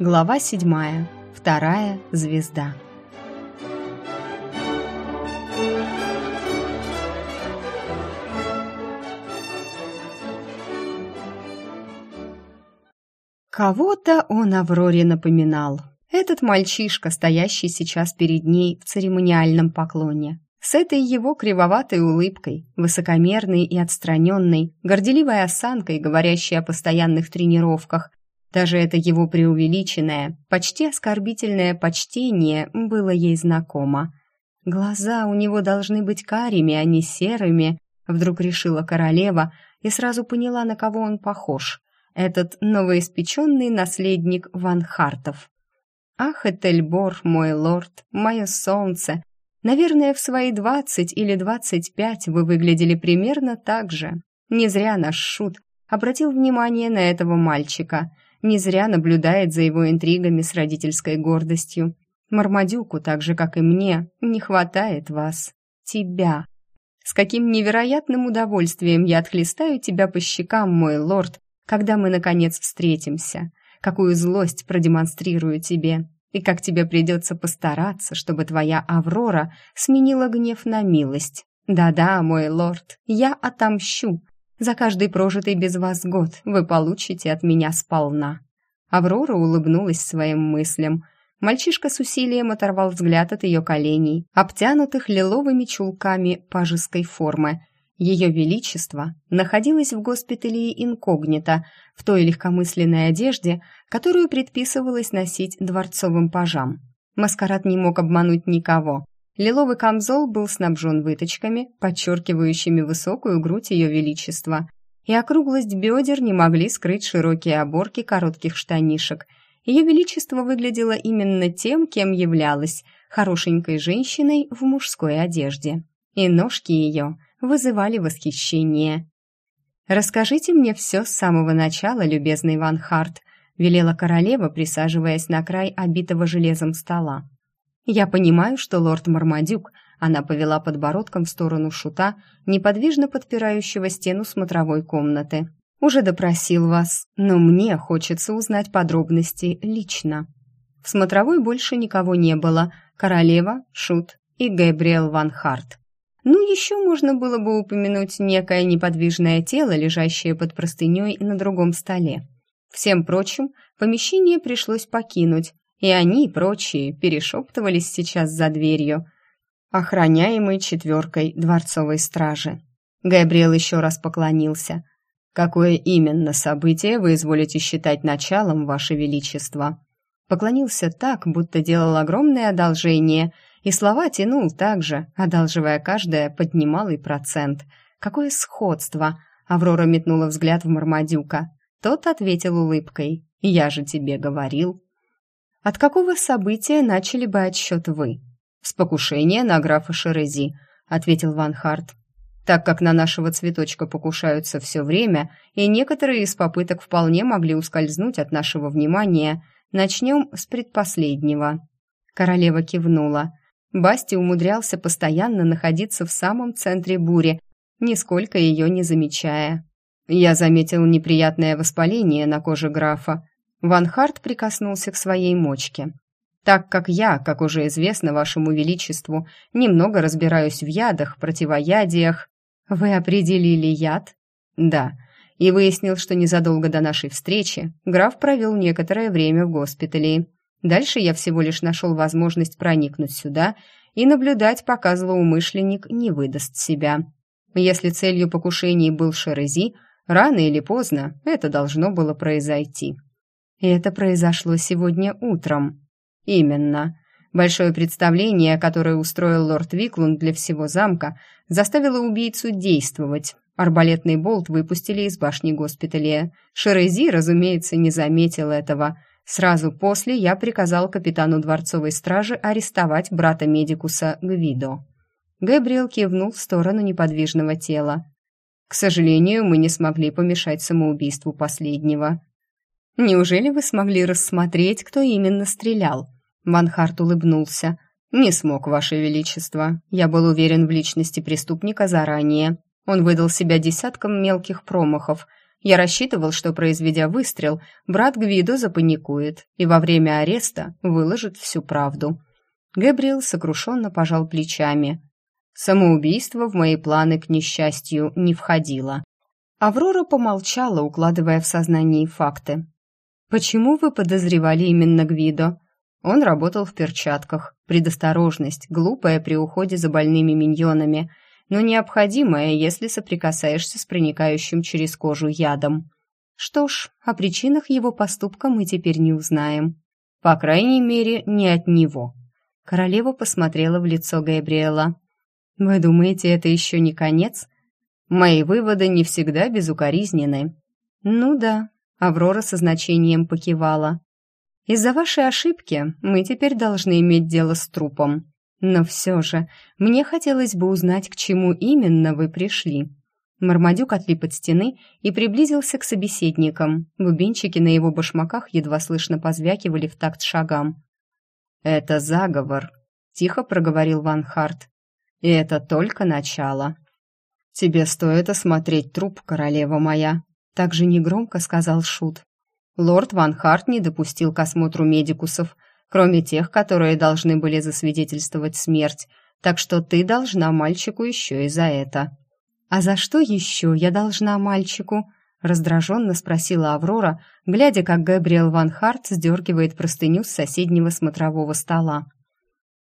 Глава седьмая. Вторая звезда. Кого-то он Авроре напоминал. Этот мальчишка, стоящий сейчас перед ней в церемониальном поклоне. С этой его кривоватой улыбкой, высокомерной и отстраненной, горделивой осанкой, говорящей о постоянных тренировках, даже это его преувеличенное, почти оскорбительное почтение было ей знакомо. Глаза у него должны быть карими, а не серыми, вдруг решила королева и сразу поняла, на кого он похож. Этот новоиспеченный наследник Ван Хартов. «Ах, Этельбор, мой лорд, мое солнце! Наверное, в свои двадцать или двадцать пять вы выглядели примерно так же. Не зря наш шут обратил внимание на этого мальчика — не зря наблюдает за его интригами с родительской гордостью. Мармадюку, так же, как и мне, не хватает вас. Тебя. С каким невероятным удовольствием я отхлестаю тебя по щекам, мой лорд, когда мы, наконец, встретимся. Какую злость продемонстрирую тебе. И как тебе придется постараться, чтобы твоя Аврора сменила гнев на милость. Да-да, мой лорд, я отомщу. За каждый прожитый без вас год вы получите от меня сполна». Аврора улыбнулась своим мыслям. Мальчишка с усилием оторвал взгляд от ее коленей, обтянутых лиловыми чулками пажеской формы. Ее Величество находилось в госпитале инкогнито, в той легкомысленной одежде, которую предписывалось носить дворцовым пажам. Маскарад не мог обмануть никого. Лиловый камзол был снабжен выточками, подчеркивающими высокую грудь ее величества, и округлость бедер не могли скрыть широкие оборки коротких штанишек. Ее величество выглядело именно тем, кем являлась, хорошенькой женщиной в мужской одежде. И ножки ее вызывали восхищение. «Расскажите мне все с самого начала, любезный Ван Харт», велела королева, присаживаясь на край обитого железом стола. «Я понимаю, что лорд Мармадюк...» Она повела подбородком в сторону шута, неподвижно подпирающего стену смотровой комнаты. «Уже допросил вас, но мне хочется узнать подробности лично». В смотровой больше никого не было. Королева, Шут и Габриэл Ван Харт. Ну, еще можно было бы упомянуть некое неподвижное тело, лежащее под простыней на другом столе. Всем прочим, помещение пришлось покинуть, и они, прочие, перешептывались сейчас за дверью, охраняемой четверкой дворцовой стражи. Габриэл еще раз поклонился. «Какое именно событие вы изволите считать началом, Ваше Величество?» Поклонился так, будто делал огромное одолжение, и слова тянул так же, одалживая каждое под немалый процент. Какое сходство! Аврора метнула взгляд в Мармадюка. Тот ответил улыбкой. «Я же тебе говорил». От какого события начали бы отсчет вы? С покушения на графа Шерези, ответил Ван Харт. Так как на нашего цветочка покушаются все время, и некоторые из попыток вполне могли ускользнуть от нашего внимания, начнем с предпоследнего. Королева кивнула. Басти умудрялся постоянно находиться в самом центре бури, нисколько ее не замечая. Я заметил неприятное воспаление на коже графа, Ван Харт прикоснулся к своей мочке. «Так как я, как уже известно вашему величеству, немного разбираюсь в ядах, противоядиях...» «Вы определили яд?» «Да, и выяснил, что незадолго до нашей встречи граф провел некоторое время в госпитале. Дальше я всего лишь нашел возможность проникнуть сюда и наблюдать, пока злоумышленник не выдаст себя. Если целью покушений был Шерези, рано или поздно это должно было произойти». И это произошло сегодня утром. Именно. Большое представление, которое устроил лорд Виклунд для всего замка, заставило убийцу действовать. Арбалетный болт выпустили из башни госпиталя. Шерези, разумеется, не заметил этого. Сразу после я приказал капитану дворцовой стражи арестовать брата Медикуса Гвидо. Габриэл кивнул в сторону неподвижного тела. К сожалению, мы не смогли помешать самоубийству последнего. Неужели вы смогли рассмотреть, кто именно стрелял?» Манхарт улыбнулся. «Не смог, Ваше Величество. Я был уверен в личности преступника заранее. Он выдал себя десятком мелких промахов. Я рассчитывал, что, произведя выстрел, брат Гвидо запаникует и во время ареста выложит всю правду. Гэбриэл сокрушенно пожал плечами. Самоубийство в мои планы, к несчастью, не входило. Аврора помолчала, укладывая в сознании факты. «Почему вы подозревали именно Гвидо?» Он работал в перчатках. Предосторожность, глупая при уходе за больными миньонами, но необходимая, если соприкасаешься с проникающим через кожу ядом. Что ж, о причинах его поступка мы теперь не узнаем. По крайней мере, не от него. Королева посмотрела в лицо Габриэла. «Вы думаете, это еще не конец?» «Мои выводы не всегда безукоризнены». «Ну да», — Аврора со значением покивала. «Из-за вашей ошибки мы теперь должны иметь дело с трупом. Но все же, мне хотелось бы узнать, к чему именно вы пришли». Мармадюк отлип от стены и приблизился к собеседникам. Бубенчики на его башмаках едва слышно позвякивали в такт шагам. «Это заговор», — тихо проговорил Ван Харт. «И это только начало». «Тебе стоит осмотреть труп, королева моя», — также негромко сказал Шут. Лорд Ван Харт не допустил к осмотру медикусов, кроме тех, которые должны были засвидетельствовать смерть, так что ты должна мальчику еще и за это». «А за что еще я должна мальчику?» раздраженно спросила Аврора, глядя, как Габриэл Ван Харт сдергивает простыню с соседнего смотрового стола.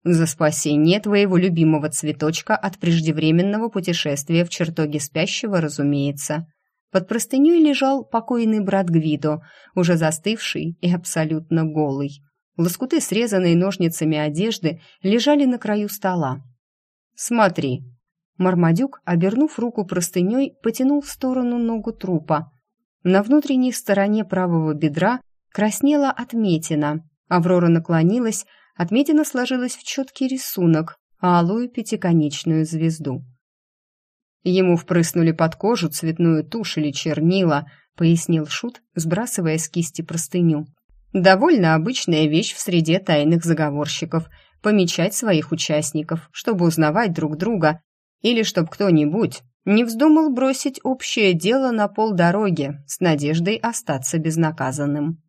«За спасение твоего любимого цветочка от преждевременного путешествия в чертоге спящего, разумеется». Под простыней лежал покойный брат Гвидо, уже застывший и абсолютно голый. Лоскуты, срезанные ножницами одежды, лежали на краю стола. «Смотри», Мармадюк, обернув руку простыней, потянул в сторону ногу трупа. На внутренней стороне правого бедра краснела отметина. Аврора наклонилась, отметина сложилась в четкий рисунок, алую пятиконечную звезду. Ему впрыснули под кожу цветную тушь или чернила, пояснил Шут, сбрасывая с кисти простыню. Довольно обычная вещь в среде тайных заговорщиков — помечать своих участников, чтобы узнавать друг друга или чтоб кто-нибудь не вздумал бросить общее дело на полдороги с надеждой остаться безнаказанным.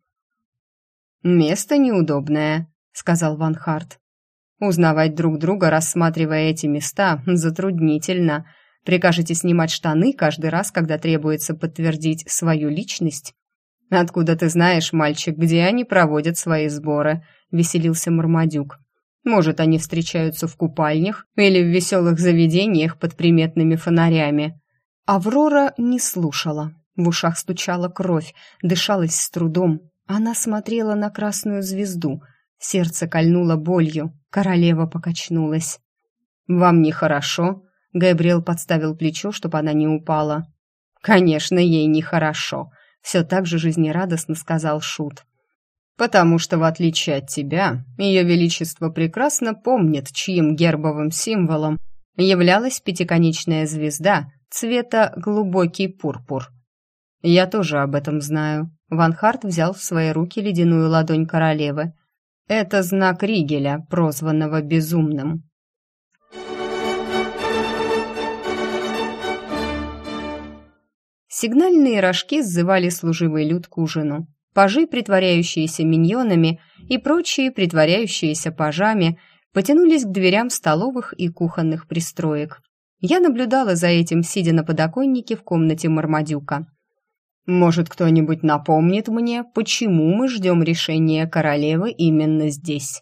«Место неудобное», — сказал Ван Харт. «Узнавать друг друга, рассматривая эти места, затруднительно. Прикажете снимать штаны каждый раз, когда требуется подтвердить свою личность?» «Откуда ты знаешь, мальчик, где они проводят свои сборы?» — веселился Мармадюк. Может, они встречаются в купальнях или в веселых заведениях под приметными фонарями. Аврора не слушала. В ушах стучала кровь, дышалась с трудом. Она смотрела на красную звезду. Сердце кольнуло болью. Королева покачнулась. «Вам нехорошо?» Габриэл подставил плечо, чтобы она не упала. «Конечно, ей нехорошо», — все так же жизнерадостно сказал Шут потому что, в отличие от тебя, ее величество прекрасно помнит, чьим гербовым символом являлась пятиконечная звезда цвета глубокий пурпур. Я тоже об этом знаю. Ван Харт взял в свои руки ледяную ладонь королевы. Это знак Ригеля, прозванного Безумным. Сигнальные рожки сзывали служивый люд к ужину пажи, притворяющиеся миньонами, и прочие, притворяющиеся пажами, потянулись к дверям столовых и кухонных пристроек. Я наблюдала за этим, сидя на подоконнике в комнате Мармадюка. «Может, кто-нибудь напомнит мне, почему мы ждем решения королевы именно здесь?»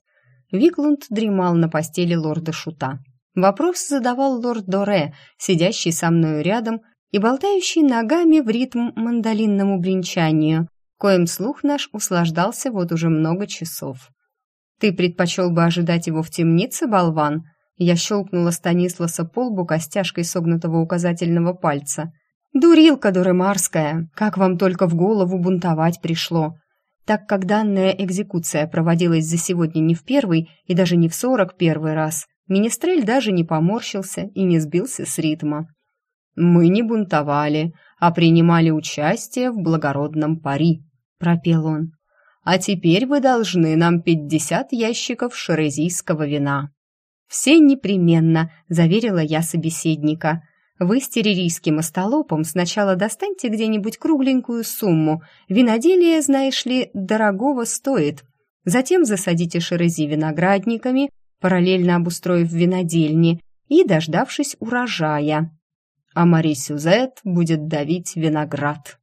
Виклунд дремал на постели лорда Шута. Вопрос задавал лорд Доре, сидящий со мною рядом и болтающий ногами в ритм мандолинному бренчанию, коим слух наш услаждался вот уже много часов. «Ты предпочел бы ожидать его в темнице, болван?» Я щелкнула Станисласа по лбу костяшкой согнутого указательного пальца. «Дурилка дуремарская! Как вам только в голову бунтовать пришло!» Так как данная экзекуция проводилась за сегодня не в первый и даже не в сорок первый раз, Министрель даже не поморщился и не сбился с ритма. «Мы не бунтовали, а принимали участие в благородном пари», — пропел он. «А теперь вы должны нам пятьдесят ящиков шерезийского вина». «Все непременно», — заверила я собеседника. Вы с террорийским остолопом сначала достаньте где-нибудь кругленькую сумму. Виноделие, знаешь ли, дорогого стоит. Затем засадите шерези виноградниками, параллельно обустроив винодельни и дождавшись урожая. А Мари Сюзет будет давить виноград.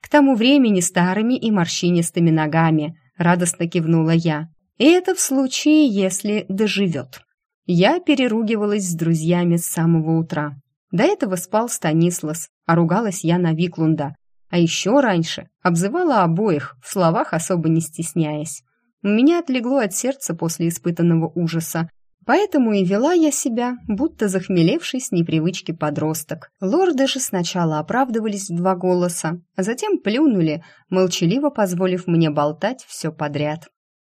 К тому времени старыми и морщинистыми ногами, радостно кивнула я. И это в случае, если доживет. Я переругивалась с друзьями с самого утра. До этого спал Станислас, а ругалась я на Виклунда. А еще раньше обзывала обоих, в словах особо не стесняясь. У меня отлегло от сердца после испытанного ужаса, поэтому и вела я себя, будто захмелевший с непривычки подросток. Лорды же сначала оправдывались в два голоса, а затем плюнули, молчаливо позволив мне болтать все подряд.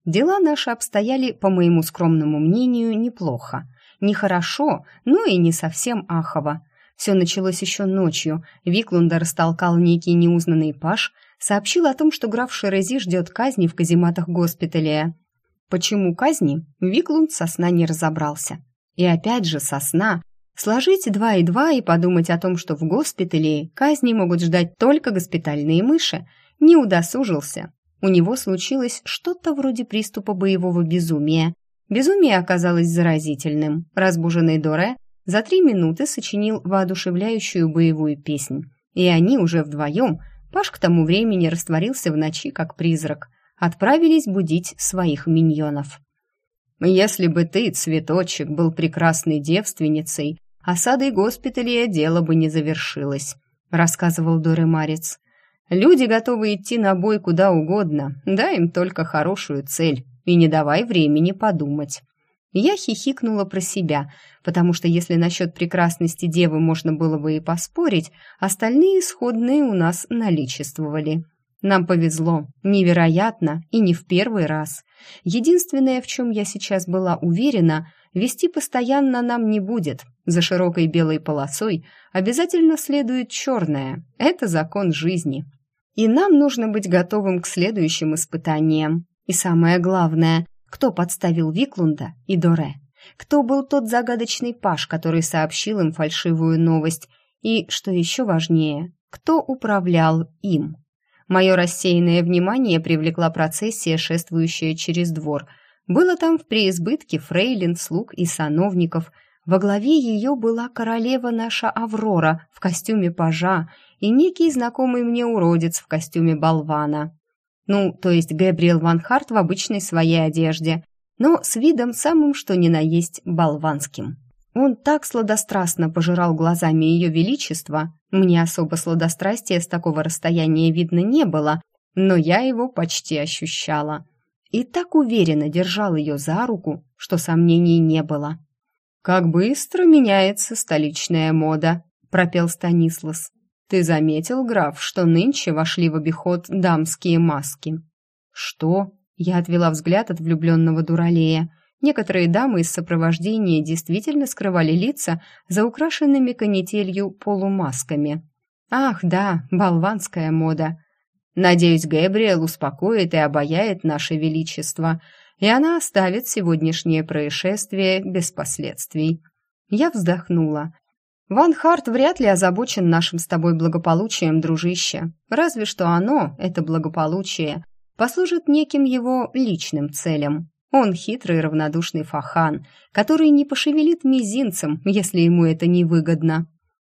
Дела наши обстояли, по моему скромному мнению, неплохо. Нехорошо, но и не совсем ахово. Все началось еще ночью. Виклунда растолкал некий неузнанный паш, сообщил о том, что граф Шерези ждет казни в казематах госпиталя. Почему казни, Виклунд со сна не разобрался. И опять же со сна сложить два и два и подумать о том, что в госпитале казни могут ждать только госпитальные мыши, не удосужился. У него случилось что-то вроде приступа боевого безумия. Безумие оказалось заразительным. Разбуженный Доре за три минуты сочинил воодушевляющую боевую песнь. И они уже вдвоем, Паш к тому времени растворился в ночи, как призрак, отправились будить своих миньонов. «Если бы ты, цветочек, был прекрасной девственницей, осадой госпиталя дело бы не завершилось», рассказывал Доре Марец. Люди готовы идти на бой куда угодно, дай им только хорошую цель и не давай времени подумать. Я хихикнула про себя, потому что если насчет прекрасности девы можно было бы и поспорить, остальные исходные у нас наличествовали. Нам повезло, невероятно и не в первый раз. Единственное, в чем я сейчас была уверена, вести постоянно нам не будет. За широкой белой полосой обязательно следует черная. Это закон жизни. И нам нужно быть готовым к следующим испытаниям. И самое главное, кто подставил Виклунда и Доре? Кто был тот загадочный паш, который сообщил им фальшивую новость? И, что еще важнее, кто управлял им? Мое рассеянное внимание привлекла процессия, шествующая через двор. Было там в преизбытке фрейлин, слуг и сановников. Во главе ее была королева наша Аврора в костюме пажа и некий знакомый мне уродец в костюме болвана. Ну, то есть Габриэл Ван Харт в обычной своей одежде, но с видом самым что ни на есть болванским. Он так сладострастно пожирал глазами ее величество, мне особо сладострастия с такого расстояния видно не было, но я его почти ощущала. И так уверенно держал ее за руку, что сомнений не было. «Как быстро меняется столичная мода», — пропел Станислас. «Ты заметил, граф, что нынче вошли в обиход дамские маски?» «Что?» Я отвела взгляд от влюбленного дуралея. Некоторые дамы из сопровождения действительно скрывали лица за украшенными канителью полумасками. «Ах, да, болванская мода!» «Надеюсь, Гэбриэл успокоит и обаяет наше величество, и она оставит сегодняшнее происшествие без последствий». Я вздохнула. Ван Харт вряд ли озабочен нашим с тобой благополучием, дружище. Разве что оно, это благополучие, послужит неким его личным целям. Он хитрый равнодушный фахан, который не пошевелит мизинцем, если ему это невыгодно.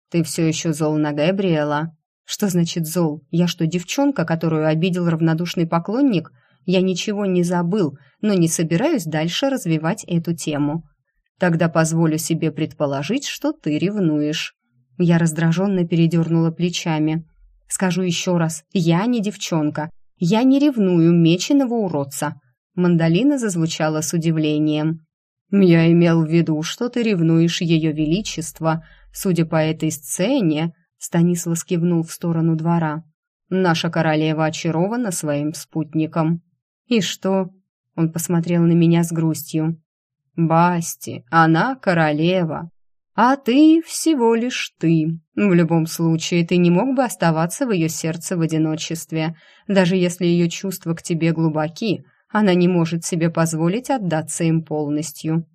Ты все еще зол на Габриэла? Что значит зол? Я что, девчонка, которую обидел равнодушный поклонник? Я ничего не забыл, но не собираюсь дальше развивать эту тему. Тогда позволю себе предположить, что ты ревнуешь». Я раздраженно передернула плечами. «Скажу еще раз, я не девчонка. Я не ревную меченого уродца». Мандолина зазвучала с удивлением. «Я имел в виду, что ты ревнуешь ее величество. Судя по этой сцене...» Станислав кивнул в сторону двора. «Наша королева очарована своим спутником». «И что?» Он посмотрел на меня с грустью. Басти, она королева, а ты всего лишь ты. В любом случае, ты не мог бы оставаться в ее сердце в одиночестве. Даже если ее чувства к тебе глубоки, она не может себе позволить отдаться им полностью.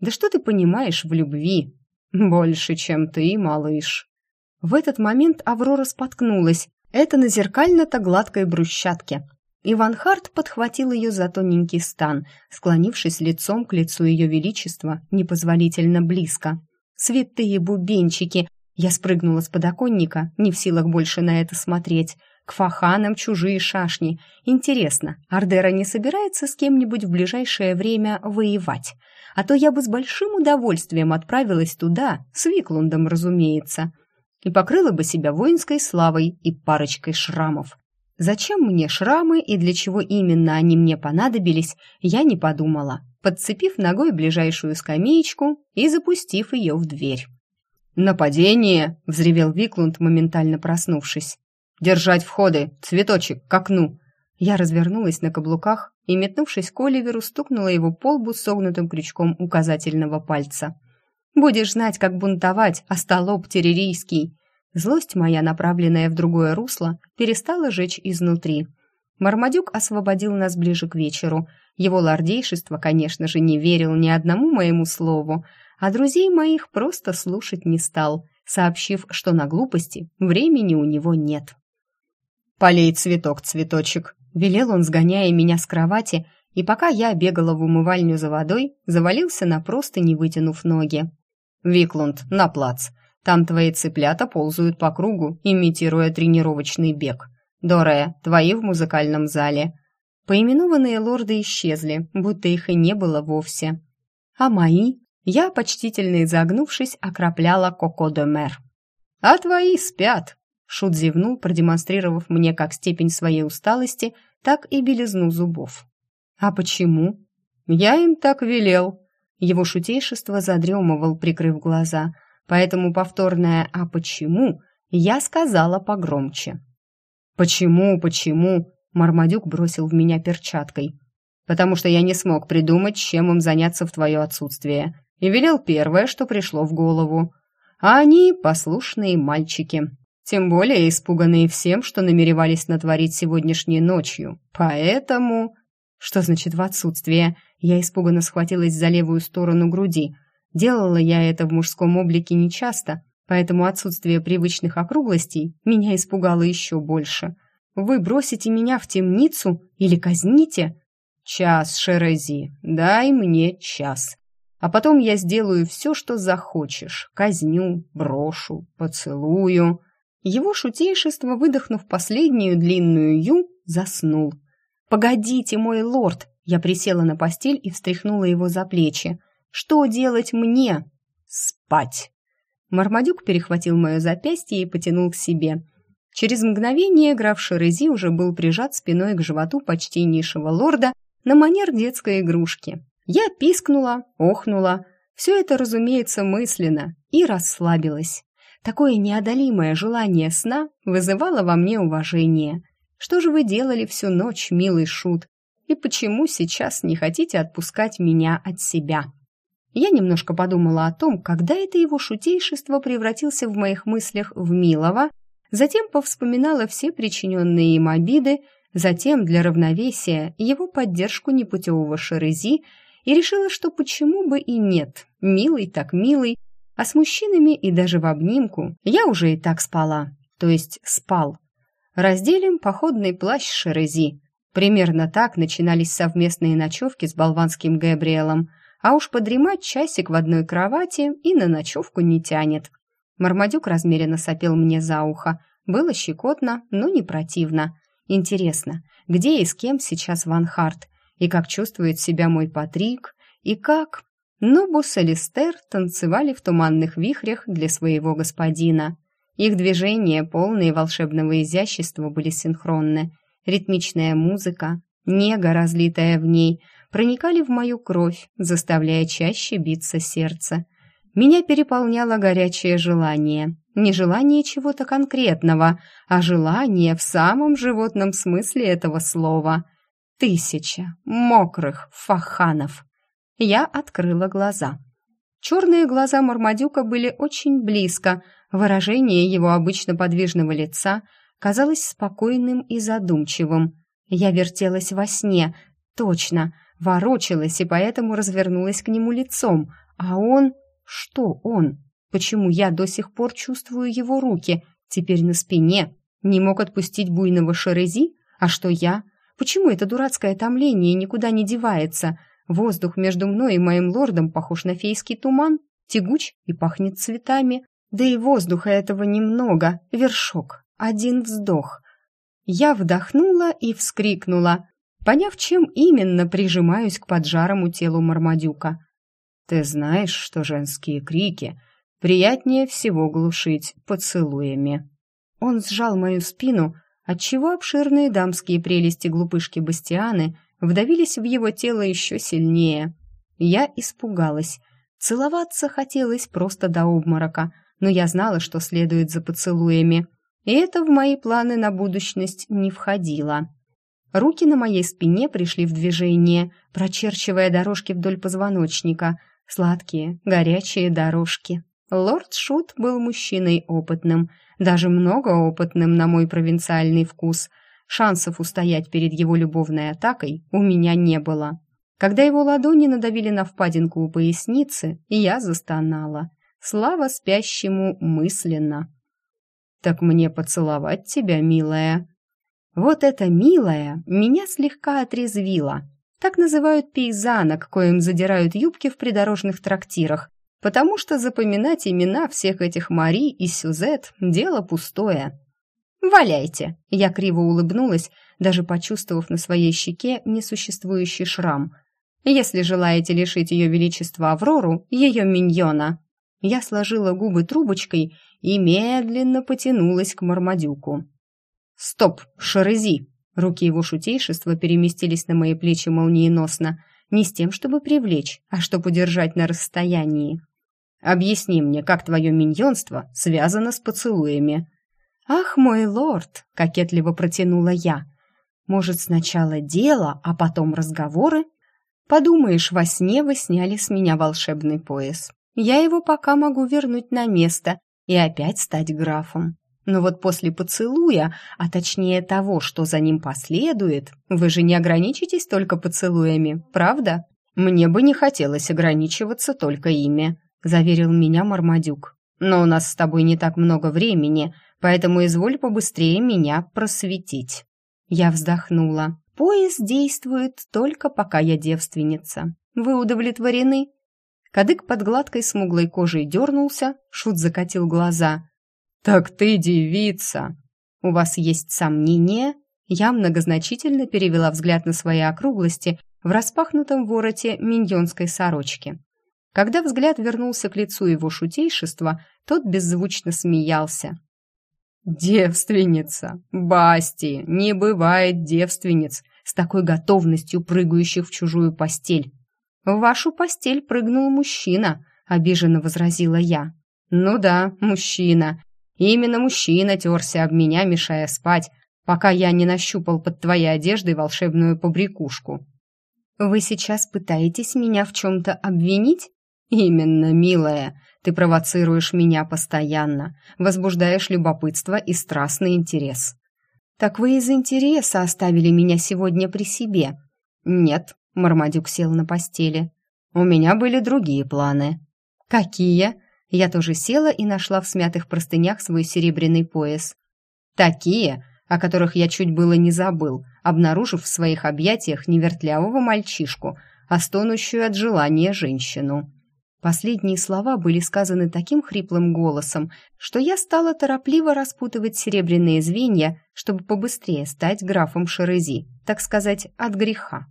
Да что ты понимаешь в любви? «Больше, чем ты, малыш». В этот момент Аврора споткнулась. Это на зеркально-то гладкой брусчатке. Иван Харт подхватил ее за тоненький стан, склонившись лицом к лицу ее величества непозволительно близко. «Святые бубенчики!» Я спрыгнула с подоконника, не в силах больше на это смотреть. К фаханам чужие шашни. Интересно, Ардера не собирается с кем-нибудь в ближайшее время воевать? А то я бы с большим удовольствием отправилась туда, с Виклундом, разумеется, и покрыла бы себя воинской славой и парочкой шрамов. Зачем мне шрамы и для чего именно они мне понадобились, я не подумала, подцепив ногой ближайшую скамеечку и запустив ее в дверь. «Нападение!» — взревел Виклунд, моментально проснувшись. «Держать входы! Цветочек к окну!» Я развернулась на каблуках и, метнувшись к Оливеру, стукнула его по лбу согнутым крючком указательного пальца. «Будешь знать, как бунтовать, остолоп террорийский!» Злость моя, направленная в другое русло, перестала жечь изнутри. Мармадюк освободил нас ближе к вечеру. Его лордейшество, конечно же, не верил ни одному моему слову, а друзей моих просто слушать не стал, сообщив, что на глупости времени у него нет. «Полей цветок, цветочек», — велел он, сгоняя меня с кровати, и пока я бегала в умывальню за водой, завалился на простыни, вытянув ноги. «Виклунд, на плац. Там твои цыплята ползают по кругу, имитируя тренировочный бег. Дорая, твои в музыкальном зале». Поименованные лорды исчезли, будто их и не было вовсе. А мои? Я, почтительно изогнувшись, окропляла коко де мэр. «А твои спят!» Шут зевнул, продемонстрировав мне как степень своей усталости, так и белизну зубов. «А почему?» «Я им так велел». Его шутейшество задремывал, прикрыв глаза – поэтому повторное «а почему?» я сказала погромче. «Почему, почему?» Мармадюк бросил в меня перчаткой. «Потому что я не смог придумать, чем им заняться в твое отсутствие, и велел первое, что пришло в голову. А они послушные мальчики, тем более испуганные всем, что намеревались натворить сегодняшней ночью. Поэтому...» «Что значит в отсутствие?» Я испуганно схватилась за левую сторону груди – Делала я это в мужском облике нечасто, поэтому отсутствие привычных округлостей меня испугало еще больше. Вы бросите меня в темницу или казните? Час, Шерези, дай мне час. А потом я сделаю все, что захочешь. Казню, брошу, поцелую. Его шутейшество, выдохнув последнюю длинную ю, заснул. «Погодите, мой лорд!» Я присела на постель и встряхнула его за плечи. Что делать мне? Спать. Мармадюк перехватил мое запястье и потянул к себе. Через мгновение граф Шерези уже был прижат спиной к животу почтеннейшего лорда на манер детской игрушки. Я пискнула, охнула. Все это, разумеется, мысленно, и расслабилась. Такое неодолимое желание сна вызывало во мне уважение. Что же вы делали всю ночь, милый шут? И почему сейчас не хотите отпускать меня от себя? Я немножко подумала о том, когда это его шутейшество превратился в моих мыслях в милого, затем повспоминала все причиненные им обиды, затем для равновесия его поддержку непутевого Шерези и решила, что почему бы и нет, милый так милый, а с мужчинами и даже в обнимку я уже и так спала, то есть спал. Разделим походный плащ Шерези. Примерно так начинались совместные ночевки с болванским Габриэлом – а уж подремать часик в одной кровати и на ночевку не тянет. Мармадюк размеренно сопел мне за ухо. Было щекотно, но не противно. Интересно, где и с кем сейчас Ван Харт? И как чувствует себя мой Патрик? И как... Нобус и Листер танцевали в туманных вихрях для своего господина. Их движения, полные волшебного изящества, были синхронны. Ритмичная музыка, нега, разлитая в ней — проникали в мою кровь, заставляя чаще биться сердце. Меня переполняло горячее желание. Не желание чего-то конкретного, а желание в самом животном смысле этого слова. Тысяча мокрых фаханов. Я открыла глаза. Черные глаза Мармадюка были очень близко. Выражение его обычно подвижного лица казалось спокойным и задумчивым. Я вертелась во сне. Точно, ворочалась и поэтому развернулась к нему лицом. А он... Что он? Почему я до сих пор чувствую его руки, теперь на спине? Не мог отпустить буйного Шерези? А что я? Почему это дурацкое томление никуда не девается? Воздух между мной и моим лордом похож на фейский туман, тягуч и пахнет цветами. Да и воздуха этого немного, вершок, один вздох. Я вдохнула и вскрикнула, поняв, чем именно прижимаюсь к поджарому телу Мармадюка. «Ты знаешь, что женские крики приятнее всего глушить поцелуями». Он сжал мою спину, отчего обширные дамские прелести глупышки Бастианы вдавились в его тело еще сильнее. Я испугалась. Целоваться хотелось просто до обморока, но я знала, что следует за поцелуями, и это в мои планы на будущность не входило. Руки на моей спине пришли в движение, прочерчивая дорожки вдоль позвоночника, сладкие, горячие дорожки. Лорд Шут был мужчиной опытным, даже многоопытным на мой провинциальный вкус. Шансов устоять перед его любовной атакой у меня не было. Когда его ладони надавили на впадинку у поясницы, я застонала. Слава спящему мысленно. «Так мне поцеловать тебя, милая?» Вот это «милая» меня слегка отрезвило. Так называют пейзанок, коим задирают юбки в придорожных трактирах, потому что запоминать имена всех этих Мари и Сюзет – дело пустое. «Валяйте!» – я криво улыбнулась, даже почувствовав на своей щеке несуществующий шрам. «Если желаете лишить ее величества Аврору, ее миньона». Я сложила губы трубочкой и медленно потянулась к Мармадюку. «Стоп, Шарези!» Руки его шутейшества переместились на мои плечи молниеносно, не с тем, чтобы привлечь, а чтобы удержать на расстоянии. «Объясни мне, как твое миньонство связано с поцелуями?» «Ах, мой лорд!» — кокетливо протянула я. «Может, сначала дело, а потом разговоры?» «Подумаешь, во сне вы сняли с меня волшебный пояс. Я его пока могу вернуть на место и опять стать графом. Но вот после поцелуя, а точнее того, что за ним последует, вы же не ограничитесь только поцелуями, правда? Мне бы не хотелось ограничиваться только ими, заверил меня Мармадюк. Но у нас с тобой не так много времени, поэтому изволь побыстрее меня просветить. Я вздохнула. Пояс действует только пока я девственница. Вы удовлетворены? Кадык под гладкой смуглой кожей дернулся, Шут закатил глаза. «Так ты девица!» «У вас есть сомнения?» Я многозначительно перевела взгляд на свои округлости в распахнутом вороте миньонской сорочки. Когда взгляд вернулся к лицу его шутейшества, тот беззвучно смеялся. «Девственница! Басти! Не бывает девственниц, с такой готовностью прыгающих в чужую постель!» «В вашу постель прыгнул мужчина», — обиженно возразила я. «Ну да, мужчина. Именно мужчина терся об меня, мешая спать, пока я не нащупал под твоей одеждой волшебную побрякушку. Вы сейчас пытаетесь меня в чем-то обвинить? Именно, милая, ты провоцируешь меня постоянно, возбуждаешь любопытство и страстный интерес. Так вы из интереса оставили меня сегодня при себе? Нет, Мармадюк сел на постели. У меня были другие планы. Какие? Я тоже села и нашла в смятых простынях свой серебряный пояс. Такие, о которых я чуть было не забыл, обнаружив в своих объятиях невертлявого мальчишку, а стонущую от желания женщину. Последние слова были сказаны таким хриплым голосом, что я стала торопливо распутывать серебряные звенья, чтобы побыстрее стать графом Шерези, так сказать, от греха.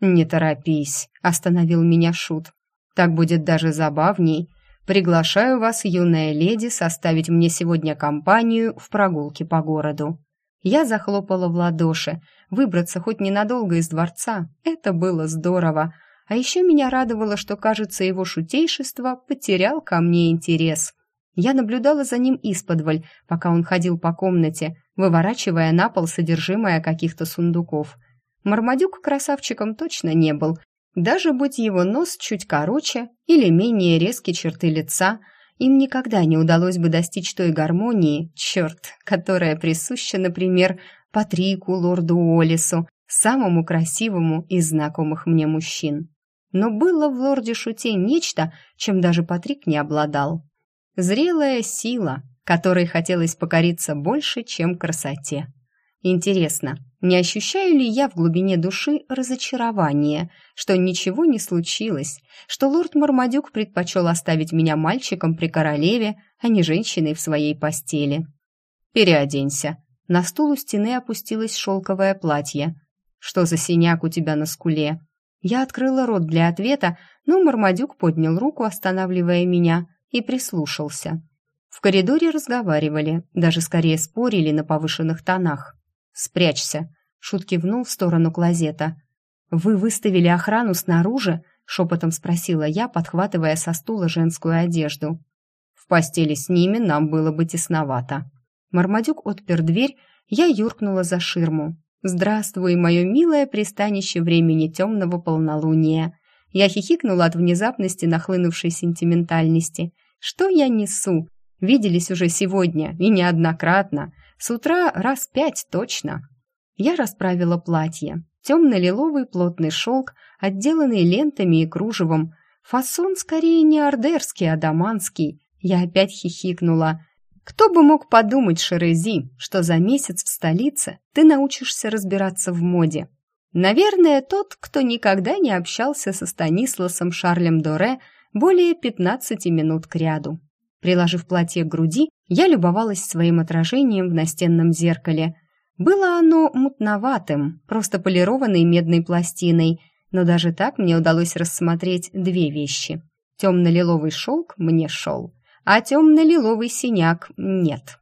«Не торопись», — остановил меня Шут. «Так будет даже забавней. Приглашаю вас, юная леди, составить мне сегодня компанию в прогулке по городу». Я захлопала в ладоши. Выбраться хоть ненадолго из дворца — это было здорово. А еще меня радовало, что, кажется, его шутейшество потерял ко мне интерес. Я наблюдала за ним исподволь, пока он ходил по комнате, выворачивая на пол содержимое каких-то сундуков. Мармадюк красавчиком точно не был, даже будь его нос чуть короче или менее резкие черты лица, им никогда не удалось бы достичь той гармонии, черт, которая присуща, например, Патрику, лорду Уоллесу, самому красивому из знакомых мне мужчин. Но было в лорде Шуте нечто, чем даже Патрик не обладал. Зрелая сила, которой хотелось покориться больше, чем красоте. Интересно, не ощущаю ли я в глубине души разочарование, что ничего не случилось, что лорд Мармадюк предпочел оставить меня мальчиком при королеве, а не женщиной в своей постели? «Переоденься». На стул у стены опустилось шелковое платье. «Что за синяк у тебя на скуле?» Я открыла рот для ответа, но Мармадюк поднял руку, останавливая меня, и прислушался. В коридоре разговаривали, даже скорее спорили на повышенных тонах. «Спрячься», — Шут кивнул в сторону клозета. «Вы выставили охрану снаружи?» — шепотом спросила я, подхватывая со стула женскую одежду. «В постели с ними нам было бы тесновато». Мармадюк отпер дверь, я юркнула за ширму. «Здравствуй, мое милое пристанище времени темного полнолуния!» Я хихикнула от внезапности нахлынувшей сентиментальности. «Что я несу? Виделись уже сегодня, и неоднократно. С утра раз пять точно. Я расправила платье. Темно-лиловый плотный шелк, отделанный лентами и кружевом. Фасон скорее не ордерский, а даманский. Я опять хихикнула. Кто бы мог подумать, Шерези, что за месяц в столице ты научишься разбираться в моде. Наверное, тот, кто никогда не общался со Станисласом Шарлем Доре более 15 минут кряду. Приложив платье к груди, я любовалась своим отражением в настенном зеркале. Было оно мутноватым, просто полированной медной пластиной, но даже так мне удалось рассмотреть две вещи. Темно-лиловый шелк мне шел, а темно-лиловый синяк нет.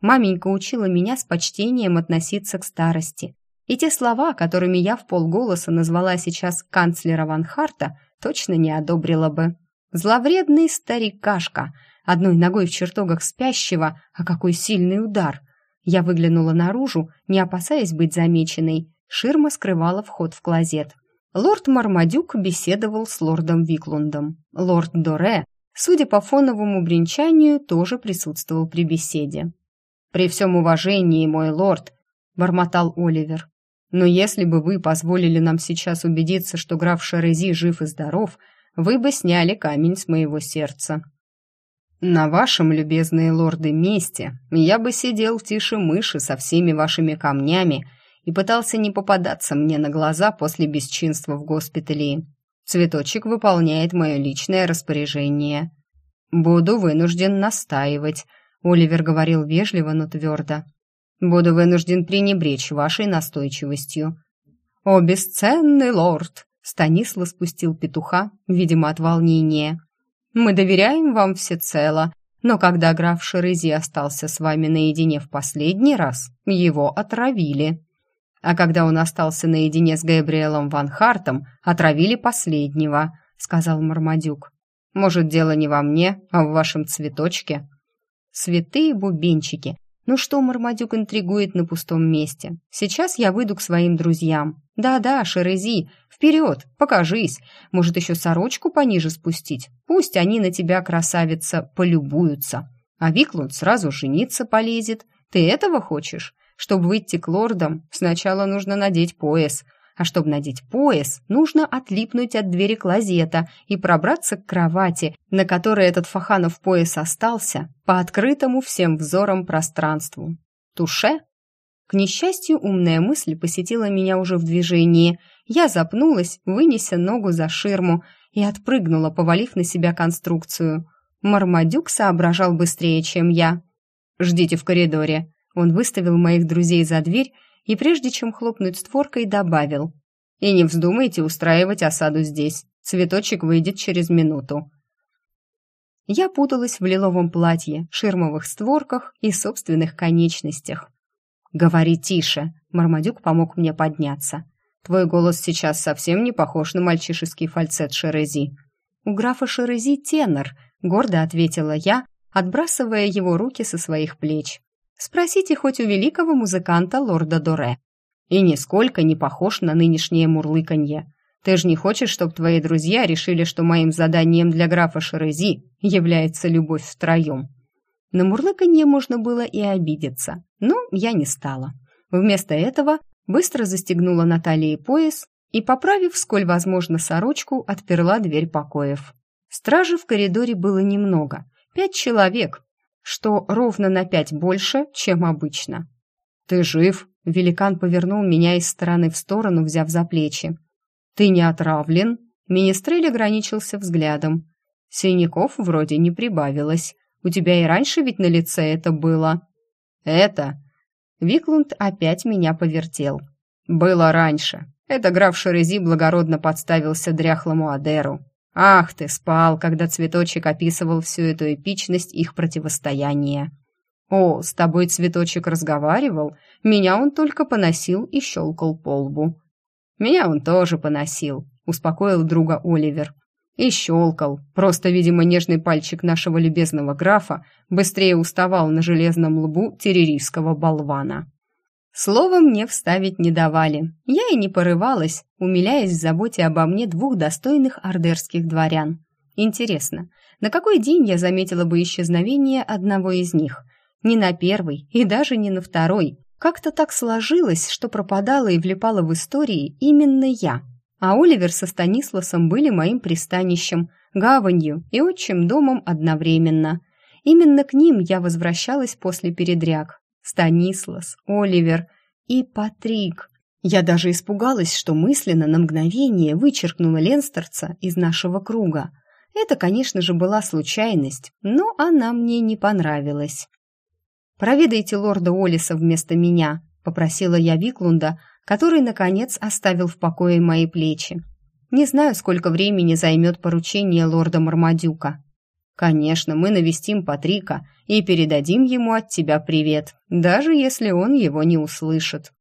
Маменька учила меня с почтением относиться к старости. И те слова, которыми я в полголоса назвала сейчас канцлера Ван Харта, точно не одобрила бы. Зловредный старикашка — одной ногой в чертогах спящего, а какой сильный удар! Я выглянула наружу, не опасаясь быть замеченной. Ширма скрывала вход в клозет. Лорд Мармадюк беседовал с лордом Виклундом. Лорд Доре, судя по фоновому бренчанию, тоже присутствовал при беседе. «При всем уважении, мой лорд», — бормотал Оливер, «но если бы вы позволили нам сейчас убедиться, что граф Шерези жив и здоров, вы бы сняли камень с моего сердца». На вашем, любезные лорды, месте я бы сидел тише мыши со всеми вашими камнями и пытался не попадаться мне на глаза после бесчинства в госпитале. Цветочек выполняет мое личное распоряжение. Буду вынужден настаивать, Оливер говорил вежливо, но твердо. Буду вынужден пренебречь вашей настойчивостью. О, бесценный лорд! Станислав спустил петуха, видимо, от волнения. Мы доверяем вам всецело, но когда граф Шерези остался с вами наедине в последний раз, его отравили. А когда он остался наедине с Габриэлом Ван Хартом, отравили последнего», — сказал Мармадюк. «Может, дело не во мне, а в вашем цветочке?» «Святые бубенчики! Ну что Мармадюк интригует на пустом месте? Сейчас я выйду к своим друзьям. Да-да, Шерези, вперед, покажись. Может, еще сорочку пониже спустить? Пусть они на тебя, красавица, полюбуются. А Виклунд сразу жениться полезет. Ты этого хочешь? Чтобы выйти к лордам, сначала нужно надеть пояс, а чтобы надеть пояс, нужно отлипнуть от двери клозета и пробраться к кровати, на которой этот Фаханов пояс остался, по открытому всем взорам пространству. Туше? К несчастью, умная мысль посетила меня уже в движении. Я запнулась, вынеся ногу за ширму, и отпрыгнула, повалив на себя конструкцию. Мармадюк соображал быстрее, чем я. «Ждите в коридоре». Он выставил моих друзей за дверь и прежде чем хлопнуть створкой, добавил. «И не вздумайте устраивать осаду здесь. Цветочек выйдет через минуту». Я путалась в лиловом платье, ширмовых створках и собственных конечностях. «Говори тише!» — Мармадюк помог мне подняться. «Твой голос сейчас совсем не похож на мальчишеский фальцет Шерези». «У графа Шерези тенор», — гордо ответила я, отбрасывая его руки со своих плеч. Спросите хоть у великого музыканта лорда Доре. И нисколько не похож на нынешнее мурлыканье. Ты же не хочешь, чтобы твои друзья решили, что моим заданием для графа Шерези является любовь втроем? На мурлыканье можно было и обидеться, но я не стала. Вместо этого быстро застегнула на талии пояс и, поправив, сколь возможно, сорочку, отперла дверь покоев. Стражи в коридоре было немного — Пять человек, что ровно на пять больше, чем обычно. «Ты жив?» — великан повернул меня из стороны в сторону, взяв за плечи. «Ты не отравлен?» — Министрель ограничился взглядом. «Синяков вроде не прибавилось. У тебя и раньше ведь на лице это было». «Это...» Виклунд опять меня повертел. «Было раньше. Это граф Шерези благородно подставился дряхлому Адеру. Ах ты, спал, когда цветочек описывал всю эту эпичность их противостояния. О, с тобой цветочек разговаривал, меня он только поносил и щелкал по лбу. Меня он тоже поносил, успокоил друга Оливер. И щелкал, просто, видимо, нежный пальчик нашего любезного графа быстрее уставал на железном лбу террористского болвана. Слово мне вставить не давали. Я и не порывалась, умиляясь в заботе обо мне двух достойных ордерских дворян. Интересно, на какой день я заметила бы исчезновение одного из них? Не на первый и даже не на второй. Как-то так сложилось, что пропадала и влипала в истории именно я. А Оливер со Станисласом были моим пристанищем, гаванью и отчим домом одновременно. Именно к ним я возвращалась после передряг, Станислас, Оливер и Патрик. Я даже испугалась, что мысленно на мгновение вычеркнула Ленстерца из нашего круга. Это, конечно же, была случайность, но она мне не понравилась. «Проведайте лорда Олиса вместо меня», — попросила я Виклунда, который, наконец, оставил в покое мои плечи. «Не знаю, сколько времени займет поручение лорда Мармадюка». «Конечно, мы навестим Патрика и передадим ему от тебя привет, даже если он его не услышит.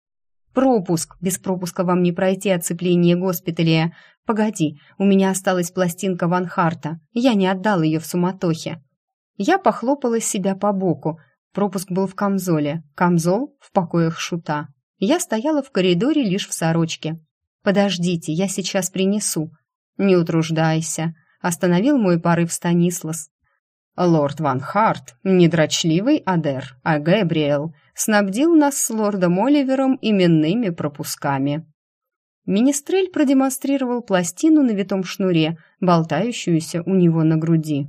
Пропуск. Без пропуска вам не пройти оцепление госпиталя. Погоди, у меня осталась пластинка Ван Харта. Я не отдал ее в суматохе. Я похлопала себя по боку. Пропуск был в камзоле, камзол в покоях шута. Я стояла в коридоре лишь в сорочке. «Подождите, я сейчас принесу». «Не утруждайся», — остановил мой порыв Станислас. Лорд Ван Харт, не дрочливый Адер, а Гэбриэл, снабдил нас с лордом Оливером именными пропусками. Министрель продемонстрировал пластину на витом шнуре, болтающуюся у него на груди.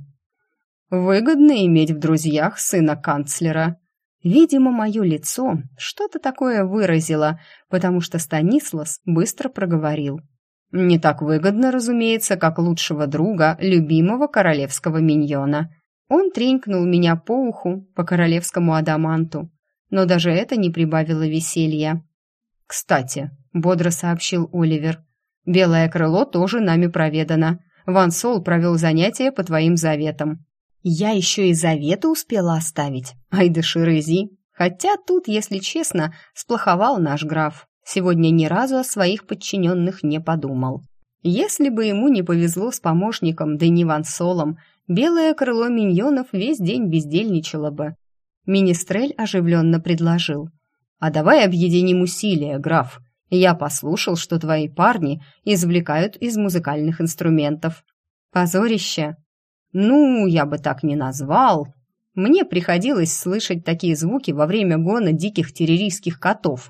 «Выгодно иметь в друзьях сына канцлера». Видимо, мое лицо что-то такое выразило, потому что Станислас быстро проговорил. «Не так выгодно, разумеется, как лучшего друга, любимого королевского миньона. Он тренькнул меня по уху, по королевскому адаманту, но даже это не прибавило веселья. «Кстати», — бодро сообщил Оливер, — «белое крыло тоже нами проведано. Ван Сол провел занятия по твоим заветам». «Я еще и заветы успела оставить. Ай да ширызи. Хотя тут, если честно, сплоховал наш граф. Сегодня ни разу о своих подчиненных не подумал. Если бы ему не повезло с помощником Дени Ван Солом, белое крыло миньонов весь день бездельничало бы. Министрель оживленно предложил. «А давай объединим усилия, граф. Я послушал, что твои парни извлекают из музыкальных инструментов. Позорище!» «Ну, я бы так не назвал. Мне приходилось слышать такие звуки во время гона диких террористских котов.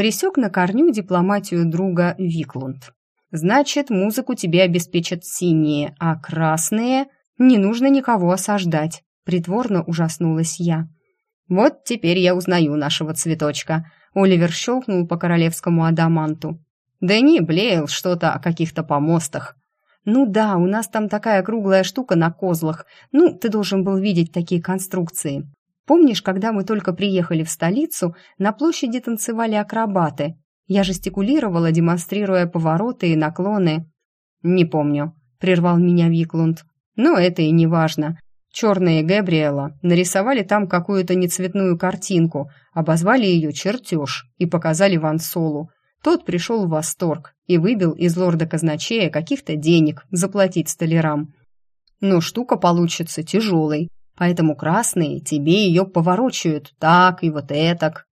Присек на корню дипломатию друга Виклунд. Значит, музыку тебе обеспечат синие, а красные не нужно никого осаждать. Притворно ужаснулась я. Вот теперь я узнаю нашего цветочка. Оливер щелкнул по королевскому адаманту. Да не блеял что-то о каких-то помостах. Ну да, у нас там такая круглая штука на козлах. Ну, ты должен был видеть такие конструкции. Помнишь, когда мы только приехали в столицу, на площади танцевали акробаты? Я жестикулировала, демонстрируя повороты и наклоны. «Не помню», — прервал меня Виклунд. «Но это и не важно. Черные Габриэла нарисовали там какую-то нецветную картинку, обозвали ее чертеж и показали Ван Солу. Тот пришел в восторг и выбил из лорда-казначея каких-то денег заплатить столярам. Но штука получится тяжелой, поэтому красные тебе ее поворочают так и вот этак.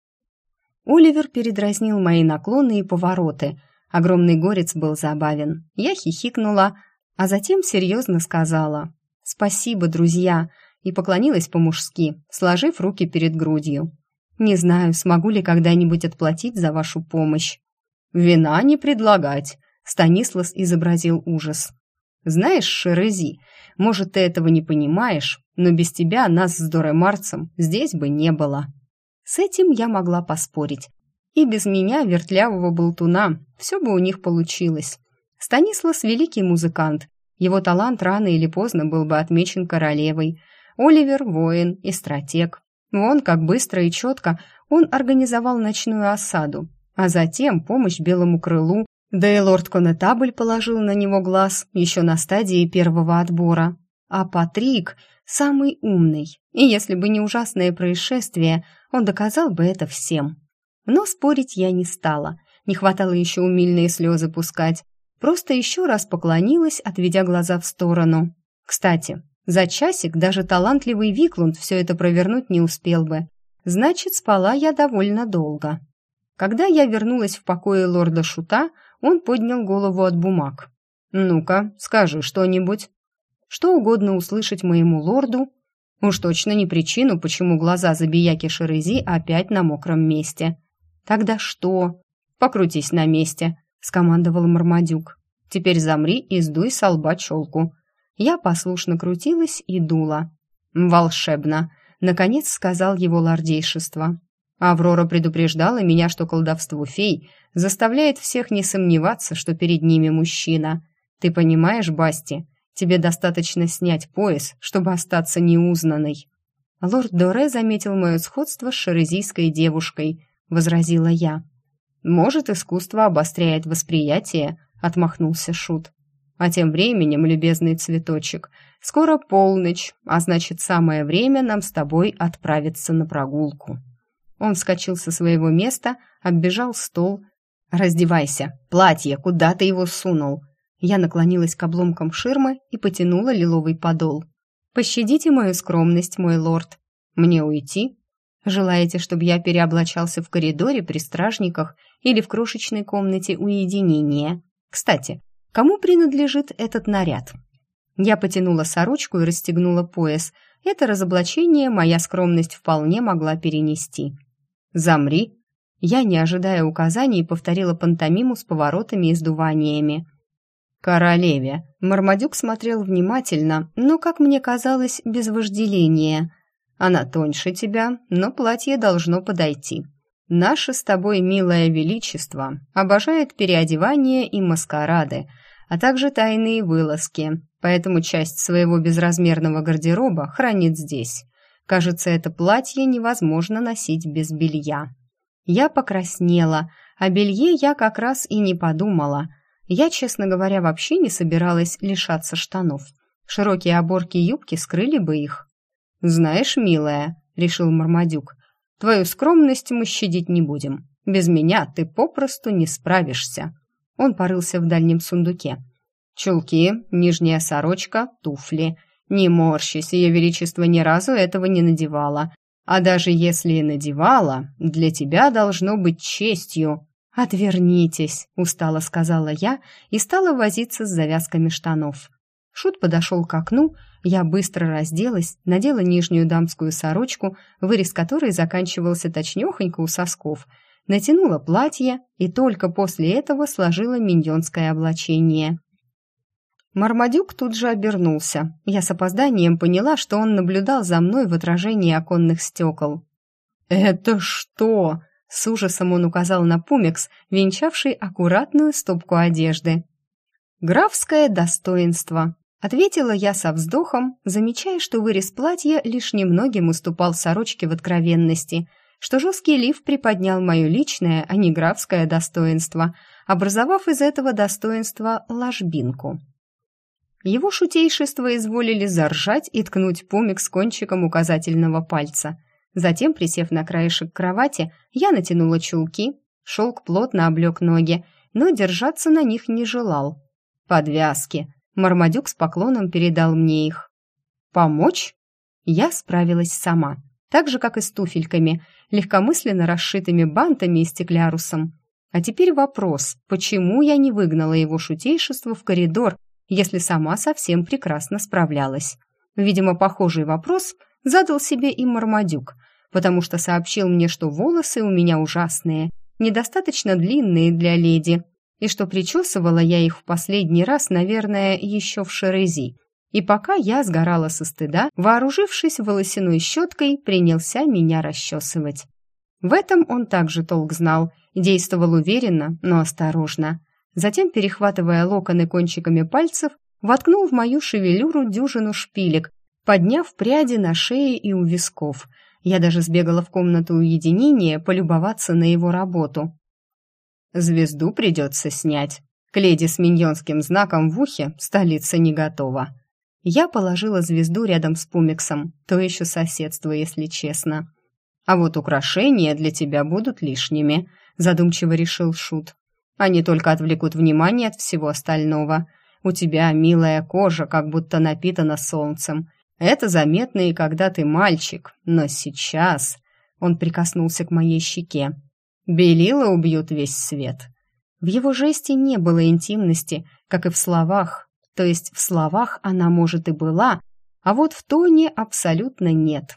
Оливер передразнил мои наклоны и повороты. Огромный горец был забавен. Я хихикнула, а затем серьезно сказала «Спасибо, друзья!» и поклонилась по-мужски, сложив руки перед грудью. «Не знаю, смогу ли когда-нибудь отплатить за вашу помощь». «Вина не предлагать», — Станислас изобразил ужас. «Знаешь, Шерези, Может, ты этого не понимаешь, но без тебя нас с Дорой Марцем здесь бы не было». С этим я могла поспорить. И без меня, вертлявого болтуна, все бы у них получилось. Станислав великий музыкант. Его талант рано или поздно был бы отмечен королевой. Оливер – воин и стратег. Вон как быстро и четко он организовал ночную осаду, а затем помощь белому крылу, да и лорд Конетабль положил на него глаз еще на стадии первого отбора. А Патрик самый умный, и если бы не ужасное происшествие, он доказал бы это всем. Но спорить я не стала, не хватало еще умильные слезы пускать, просто еще раз поклонилась, отведя глаза в сторону. Кстати, за часик даже талантливый Виклунд все это провернуть не успел бы. Значит, спала я довольно долго. Когда я вернулась в покое лорда Шута, он поднял голову от бумаг. «Ну-ка, скажи что-нибудь». Что угодно услышать моему лорду, уж точно не причину, почему глаза забияки Шерези опять на мокром месте. «Тогда что?» «Покрутись на месте», — скомандовал Мармадюк. «Теперь замри и сдуй с лба челку». Я послушно крутилась и дула. «Волшебно!» — наконец сказал его лордейшество. Аврора предупреждала меня, что колдовство фей заставляет всех не сомневаться, что перед ними мужчина. Ты понимаешь, Басти, тебе достаточно снять пояс, чтобы остаться неузнанной. Лорд Доре заметил мое сходство с шерезийской девушкой, возразила я. Может, искусство обостряет восприятие, отмахнулся шут. А тем временем, любезный цветочек, скоро полночь, а значит, самое время нам с тобой отправиться на прогулку. Он вскочил со своего места, оббежал стол. «Раздевайся! Платье! Куда ты его сунул?» Я наклонилась к обломкам ширмы и потянула лиловый подол. «Пощадите мою скромность, мой лорд. Мне уйти? Желаете, чтобы я переоблачался в коридоре при стражниках или в крошечной комнате уединения? Кстати, кому принадлежит этот наряд?» Я потянула сорочку и расстегнула пояс. Это разоблачение моя скромность вполне могла перенести. «Замри!» Я, не ожидая указаний, повторила пантомиму с поворотами и сдуваниями. «Королеве!» Мармадюк смотрел внимательно, но, как мне казалось, без вожделения. «Она тоньше тебя, но платье должно подойти. Наше с тобой милое величество обожает переодевание и маскарады, а также тайные вылазки, поэтому часть своего безразмерного гардероба хранит здесь. Кажется, это платье невозможно носить без белья. Я покраснела, о белье я как раз и не подумала. Я, честно говоря, вообще не собиралась лишаться штанов. Широкие оборки юбки скрыли бы их. «Знаешь, милая», — решил Мармадюк, — «твою скромность мы щадить не будем. Без меня ты попросту не справишься». Он порылся в дальнем сундуке. «Чулки, нижняя сорочка, туфли. Не морщись, ее величество ни разу этого не надевала. А даже если и надевала, для тебя должно быть честью. «Отвернитесь», — устало сказала я и стала возиться с завязками штанов. Шут подошел к окну, я быстро разделась, надела нижнюю дамскую сорочку, вырез которой заканчивался точнёхонько у сосков, натянула платье и только после этого сложила миньонское облачение. Мармадюк тут же обернулся. Я с опозданием поняла, что он наблюдал за мной в отражении оконных стекол. «Это что?» — с ужасом он указал на пумекс, венчавший аккуратную стопку одежды. «Графское достоинство», — ответила я со вздохом, замечая, что вырез платья лишь немногим уступал сорочке в откровенности, что жесткий лиф приподнял мое личное, а не графское достоинство, образовав из этого достоинства ложбинку. Его шутейшество изволили заржать и ткнуть помик с кончиком указательного пальца. Затем, присев на краешек кровати, я натянула чулки, шелк плотно облег ноги, но держаться на них не желал. «Подвязки!» Мармадюк с поклоном передал мне их. «Помочь?» Я справилась сама, так же, как и с туфельками, легкомысленно расшитыми бантами и стеклярусом. А теперь вопрос, почему я не выгнала его шутейшество в коридор если сама совсем прекрасно справлялась. Видимо, похожий вопрос задал себе и Мармадюк, потому что сообщил мне, что волосы у меня ужасные, недостаточно длинные для леди, и что причесывала я их в последний раз, наверное, еще в Шерези. И пока я сгорала со стыда, вооружившись волосяной щеткой, принялся меня расчесывать. В этом он также толк знал, действовал уверенно, но осторожно. Затем, перехватывая локоны кончиками пальцев, воткнул в мою шевелюру дюжину шпилек, подняв пряди на шее и у висков. Я даже сбегала в комнату уединения полюбоваться на его работу. «Звезду придется снять. К леди с миньонским знаком в ухе столица не готова». Я положила звезду рядом с Пумиксом, то еще соседство, если честно. А вот украшения для тебя будут лишними, задумчиво решил Шут. Они только отвлекут внимание от всего остального. У тебя милая кожа, как будто напитана солнцем. Это заметно и когда ты мальчик, но сейчас... Он прикоснулся к моей щеке. Белила убьют весь свет. В его жесте не было интимности, как и в словах. То есть в словах она, может, и была, а вот в тоне абсолютно нет.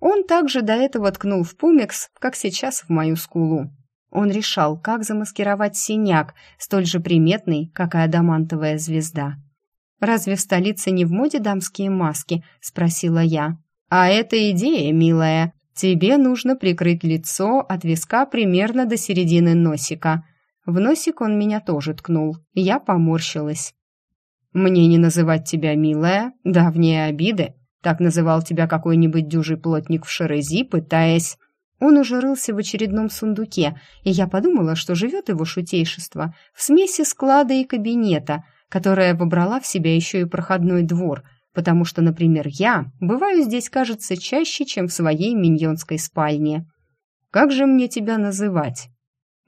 Он также до этого ткнул в пумекс, как сейчас в мою скулу. Он решал, как замаскировать синяк, столь же приметный, как и адамантовая звезда. «Разве в столице не в моде дамские маски?» — спросила я. «А это идея, милая. Тебе нужно прикрыть лицо от виска примерно до середины носика». В носик он меня тоже ткнул. Я поморщилась. «Мне не называть тебя милая, давние обиды», так называл тебя какой-нибудь дюжий плотник в Шерези, пытаясь... Он уже рылся в очередном сундуке, и я подумала, что живет его шутейшество в смеси склада и кабинета, которая вобрала в себя еще и проходной двор, потому что, например, я бываю здесь, кажется, чаще, чем в своей миньонской спальне. Как же мне тебя называть?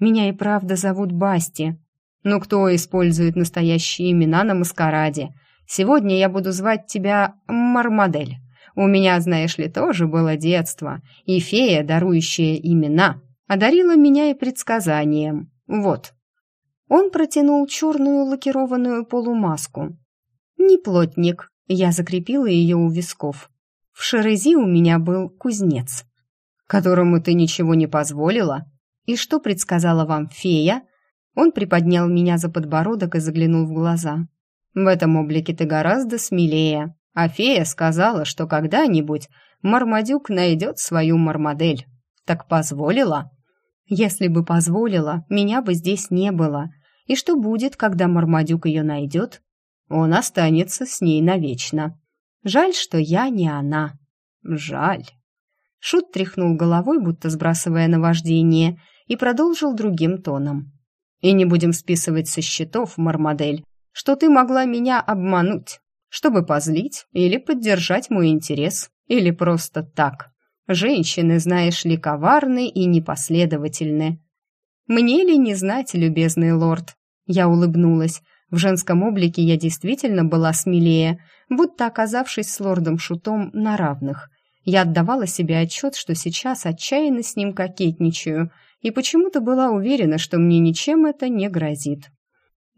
Меня и правда зовут Басти. Но кто использует настоящие имена на маскараде? Сегодня я буду звать тебя Мармадель. У меня, знаешь ли, тоже было детство, и фея, дарующая имена, одарила меня и предсказанием. Вот». Он протянул черную лакированную полумаску. «Не плотник», я закрепила ее у висков. В Шерези у меня был кузнец, которому ты ничего не позволила. И что предсказала вам фея? Он приподнял меня за подбородок и заглянул в глаза. В этом облике ты гораздо смелее. А фея сказала, что когда-нибудь Мармадюк найдет свою Мармадель. Так позволила? Если бы позволила, меня бы здесь не было. И что будет, когда Мармадюк ее найдет? Он останется с ней навечно. Жаль, что я не она. Жаль. Шут тряхнул головой, будто сбрасывая наваждение, и продолжил другим тоном. И не будем списывать со счетов, Мармадель, что ты могла меня обмануть, чтобы позлить или поддержать мой интерес, или просто так. Женщины, знаешь ли, коварны и непоследовательны. Мне ли не знать, любезный лорд? Я улыбнулась. В женском облике я действительно была смелее, будто оказавшись с лордом Шутом на равных. Я отдавала себе отчет, что сейчас отчаянно с ним кокетничаю, и почему-то была уверена, что мне ничем это не грозит.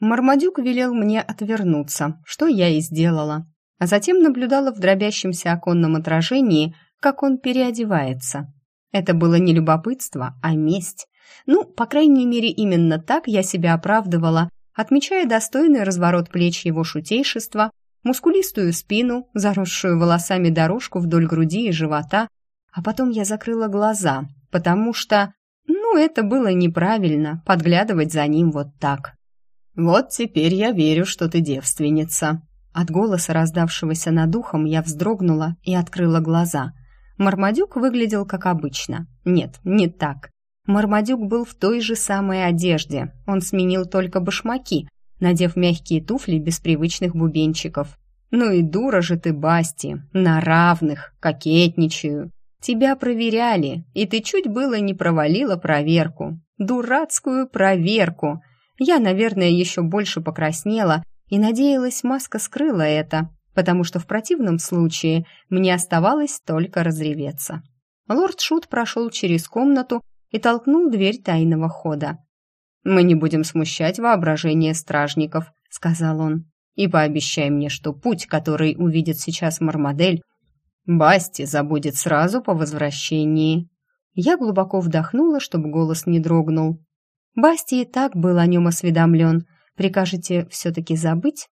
Мармадюк велел мне отвернуться, что я и сделала, а затем наблюдала в дробящемся оконном отражении, как он переодевается. Это было не любопытство, а месть. Ну, по крайней мере, именно так я себя оправдывала, отмечая достойный разворот плеч его шутейшества, мускулистую спину, заросшую волосами дорожку вдоль груди и живота, а потом я закрыла глаза, потому что, ну, это было неправильно, подглядывать за ним вот так. «Вот теперь я верю, что ты девственница». От голоса, раздавшегося над ухом, я вздрогнула и открыла глаза. Мармадюк выглядел как обычно. Нет, не так. Мармадюк был в той же самой одежде. Он сменил только башмаки, надев мягкие туфли без привычных бубенчиков. «Ну и дура же ты, Басти, на равных, кокетничаю. Тебя проверяли, и ты чуть было не провалила проверку. Дурацкую проверку!» Я, наверное, еще больше покраснела и надеялась, маска скрыла это, потому что в противном случае мне оставалось только разреветься. Лорд Шут прошел через комнату и толкнул дверь тайного хода. «Мы не будем смущать воображение стражников», — сказал он. «И пообещай мне, что путь, который увидит сейчас Мармадель, Басти забудет сразу по возвращении». Я глубоко вдохнула, чтобы голос не дрогнул. Басти и так был о нем осведомлен. Прикажете все-таки забыть?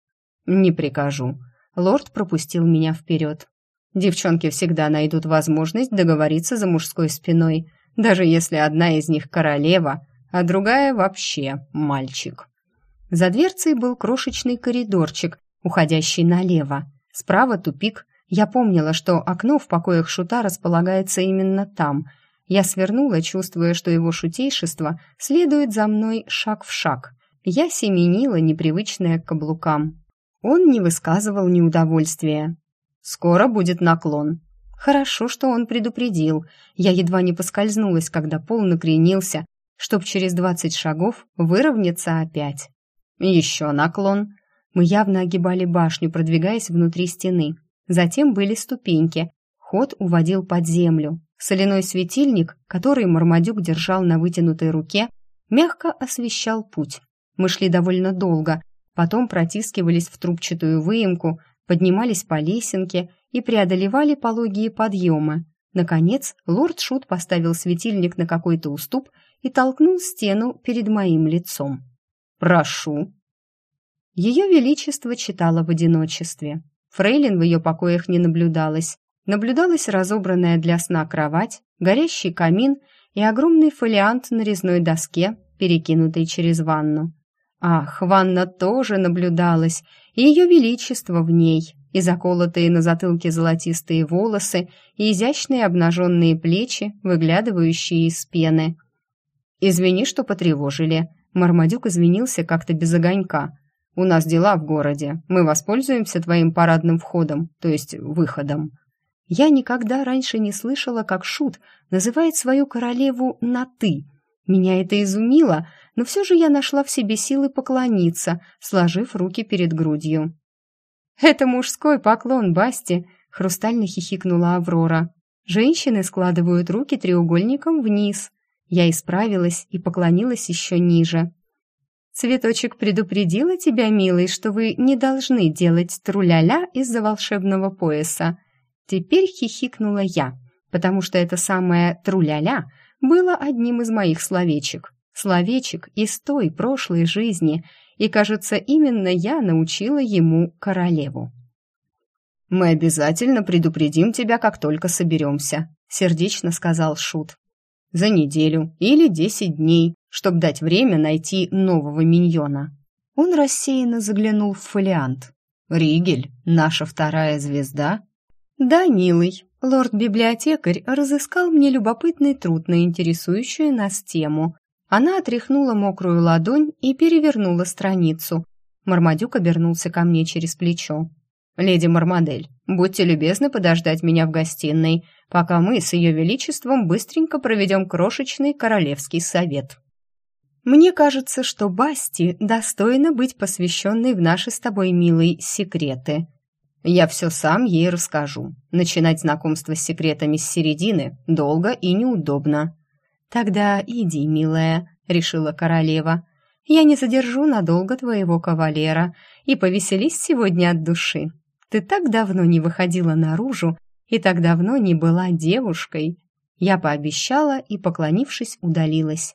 Не прикажу. лорд пропустил меня вперед. Девчонки всегда найдут возможность договориться за мужской спиной, даже если одна из них королева, а другая вообще мальчик. За дверцей был крошечный коридорчик, уходящий налево. Справа тупик. Я помнила, что окно в покоях шута располагается именно там. Я свернула, чувствуя, что его шутейшество следует за мной шаг в шаг. Я семенила, непривычная к каблукам. Он не высказывал неудовольствия. «Скоро будет наклон». Хорошо, что он предупредил. Я едва не поскользнулась, когда пол накренился, чтоб через двадцать шагов выровняться опять. Еще наклон. Мы явно огибали башню, продвигаясь внутри стены. Затем были ступеньки. Ход уводил под землю. Соляной светильник, который Мармадюк держал на вытянутой руке, мягко освещал путь. Мы шли довольно долго, потом протискивались в трубчатую выемку, поднимались по лесенке и преодолевали пологие подъемы. Наконец, лорд Шут поставил светильник на какой-то уступ и толкнул стену перед моим лицом. «Прошу». Ее Величество читало в одиночестве. Фрейлин в ее покоях не наблюдалось. Наблюдалась разобранная для сна кровать, горящий камин и огромный фолиант на резной доске, перекинутый через ванну. Ах, ванна тоже наблюдалась, и ее величество в ней, и заколотые на затылке золотистые волосы, и изящные обнаженные плечи, выглядывающие из пены. «Извини, что потревожили», Мармадюк извинился как-то без огонька. «У нас дела в городе. Мы воспользуемся твоим парадным входом, то есть выходом». Я никогда раньше не слышала, как Шут называет свою королеву на «ты». Меня это изумило, но все же я нашла в себе силы поклониться, сложив руки перед грудью. «Это мужской поклон, Басти!» — хрустально хихикнула Аврора. «Женщины складывают руки треугольником вниз». Я исправилась и поклонилась еще ниже. «Цветочек предупредила тебя, милый, что вы не должны делать труляля из-за волшебного пояса». Теперь хихикнула я, потому что это самое «труляля» было одним из моих словечек. Словечек из той прошлой жизни, и, кажется, именно я научила ему королеву. «Мы обязательно предупредим тебя, как только соберемся», — сердечно сказал Шут за неделю или десять дней, чтобы дать время найти нового миньона. Он рассеянно заглянул в фолиант. «Ригель, наша вторая звезда?» «Да, милый, лорд-библиотекарь разыскал мне любопытный труд на интересующую нас тему». Она отряхнула мокрую ладонь и перевернула страницу. Мармадюк обернулся ко мне через плечо. «Леди Мармадель, будьте любезны подождать меня в гостиной пока мы с ее величеством быстренько проведем крошечный королевский совет. Мне кажется, что Басти достойна быть посвященной в наши с тобой, милые секреты. Я все сам ей расскажу. Начинать знакомство с секретами с середины долго и неудобно. Тогда иди, милая, решила королева. Я не задержу надолго твоего кавалера и повеселись сегодня от души. Ты так давно не выходила наружу, и так давно не была девушкой. Я пообещала и, поклонившись, удалилась.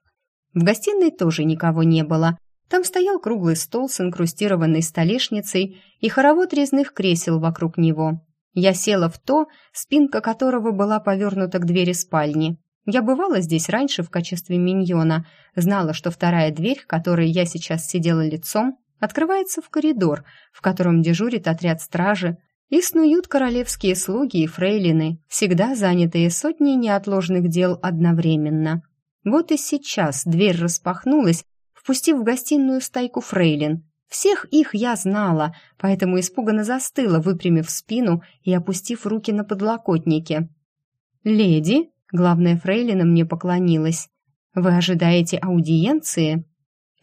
В гостиной тоже никого не было. Там стоял круглый стол с инкрустированной столешницей и хоровод резных кресел вокруг него. Я села в то, спинка которого была повернута к двери спальни. Я бывала здесь раньше в качестве миньона, знала, что вторая дверь, к которой я сейчас сидела лицом, открывается в коридор, в котором дежурит отряд стражи, и снуют королевские слуги и фрейлины, всегда занятые сотней неотложных дел одновременно. Вот и сейчас дверь распахнулась, впустив в гостиную стайку фрейлин. Всех их я знала, поэтому испуганно застыла, выпрямив спину и опустив руки на подлокотники. «Леди», — главная фрейлина мне поклонилась, — «вы ожидаете аудиенции?»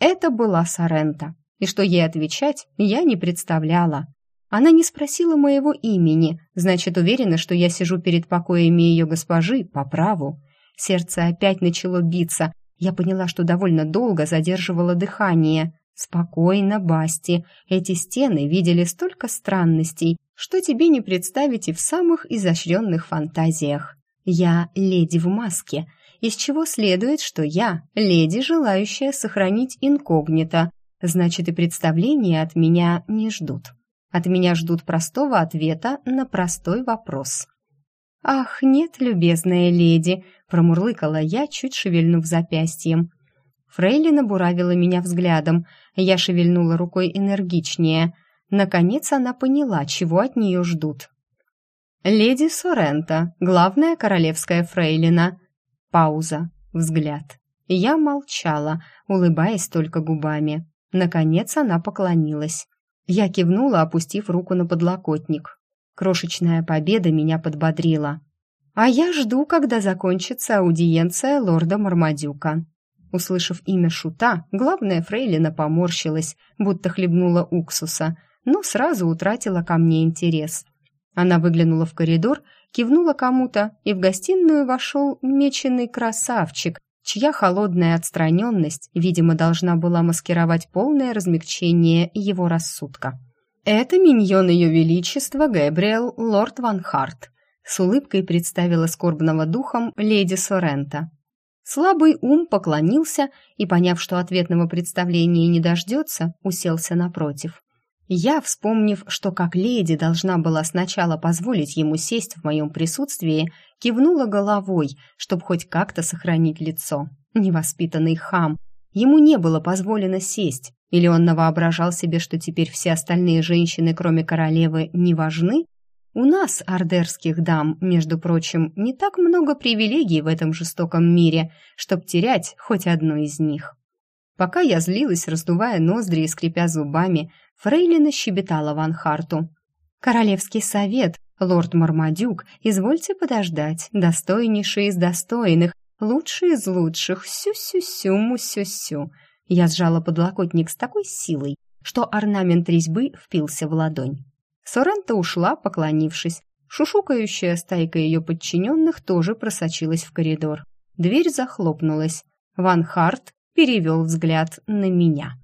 Это была Сорента, и что ей отвечать, я не представляла. Она не спросила моего имени, значит, уверена, что я сижу перед покоями ее госпожи по праву. Сердце опять начало биться. Я поняла, что довольно долго задерживала дыхание. Спокойно, Басти. Эти стены видели столько странностей, что тебе не представить и в самых изощренных фантазиях. Я леди в маске, из чего следует, что я леди, желающая сохранить инкогнито. Значит, и представления от меня не ждут. От меня ждут простого ответа на простой вопрос. «Ах, нет, любезная леди!» — промурлыкала я, чуть шевельнув запястьем. Фрейлина буравила меня взглядом. Я шевельнула рукой энергичнее. Наконец она поняла, чего от нее ждут. «Леди Сорента, главная королевская фрейлина». Пауза. Взгляд. Я молчала, улыбаясь только губами. Наконец она поклонилась. Я кивнула, опустив руку на подлокотник. Крошечная победа меня подбодрила. А я жду, когда закончится аудиенция лорда Мармадюка. Услышав имя Шута, главная фрейлина поморщилась, будто хлебнула уксуса, но сразу утратила ко мне интерес. Она выглянула в коридор, кивнула кому-то, и в гостиную вошел меченый красавчик, чья холодная отстраненность, видимо, должна была маскировать полное размягчение его рассудка. «Это миньон Ее Величества Гэбриэл Лорд Ван Харт», с улыбкой представила скорбного духом леди Сорента. Слабый ум поклонился и, поняв, что ответного представления не дождется, уселся напротив. Я, вспомнив, что как леди должна была сначала позволить ему сесть в моем присутствии, кивнула головой, чтобы хоть как-то сохранить лицо. Невоспитанный хам. Ему не было позволено сесть. Или он навоображал себе, что теперь все остальные женщины, кроме королевы, не важны? У нас, ордерских дам, между прочим, не так много привилегий в этом жестоком мире, чтоб терять хоть одну из них. Пока я злилась, раздувая ноздри и скрипя зубами, Фрейлина щебетала Ван Харту. «Королевский совет, лорд Мармадюк, извольте подождать, достойнейший из достойных, лучший из лучших, сю-сю-сю, му-сю-сю». Я сжала подлокотник с такой силой, что орнамент резьбы впился в ладонь. Сорента ушла, поклонившись. Шушукающая стайка ее подчиненных тоже просочилась в коридор. Дверь захлопнулась. Ван Харт перевел взгляд на меня.